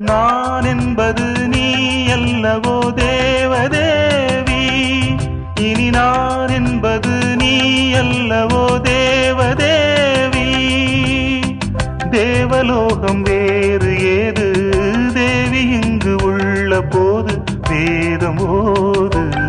நான் என்பது அல்லவோ தேவதேவி? இனி நான் என்பது நீ அல்லவோ தேவதேவி? தேவலோகம் வேறு ஏது? தேவி இங்கு உள்ள போது வேதம் ஓது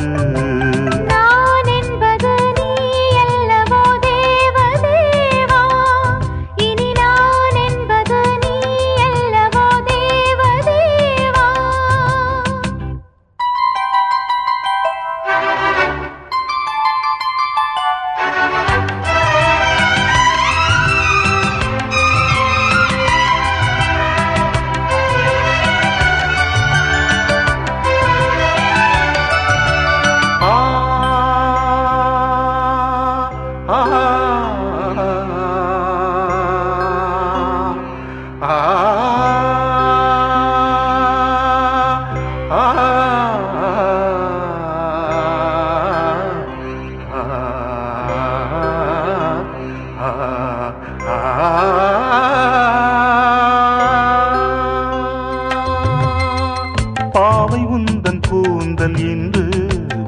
பாவை உந்தன் கூந்தல் என்று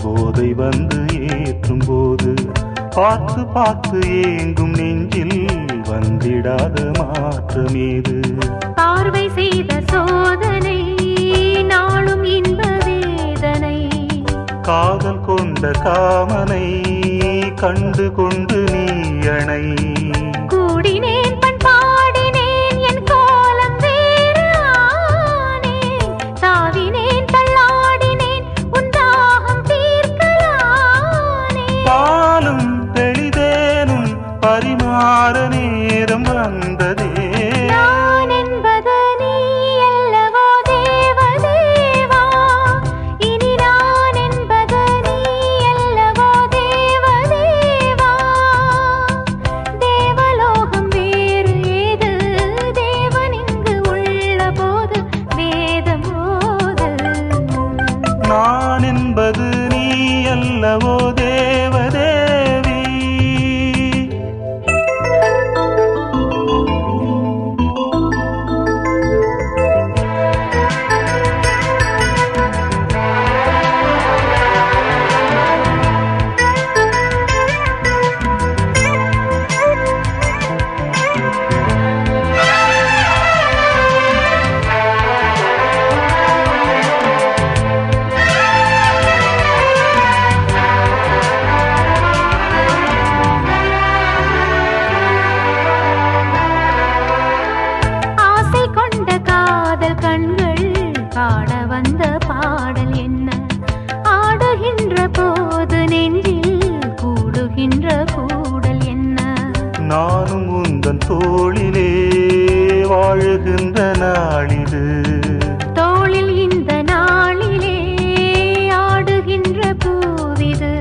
போதை வந்து ஏற்றும் போது பார்த்து பார்த்து ஏங்கும் நெஞ்சில் வந்திடாத மாற்றமேது பார்வை செய்த சோதனை நாளும் இன்ப வேதனை. காதல் கொண்ட காமனை கண்டு கொண்டு நீ அணை. கூடினேன் அல்லவோ தேவதேவி வாழுகின்ற நாளிது தோளில் இந்த நாளிலே ஆடுகின்ற பூவிது.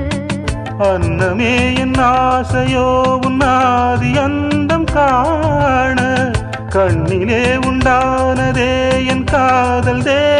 அன்னமே என் ஆசையோ உன்னாதி அந்தம் காண. கண்ணிலே உண்டானதே என் காதல் தேவி